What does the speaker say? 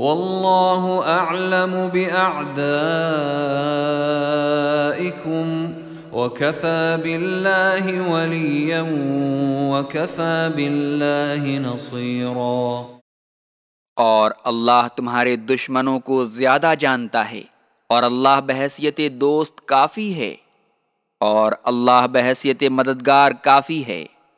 والله اعلم باعدائكم وكفى بالله وليا وكفى بالله نصيرا اور اللہ تمہارے دشمنوں کو زیادہ جانتا ہے اور اللہ بحثیت دوست کافی ہے اور اللہ بحثیت مددگار کافی ہے۔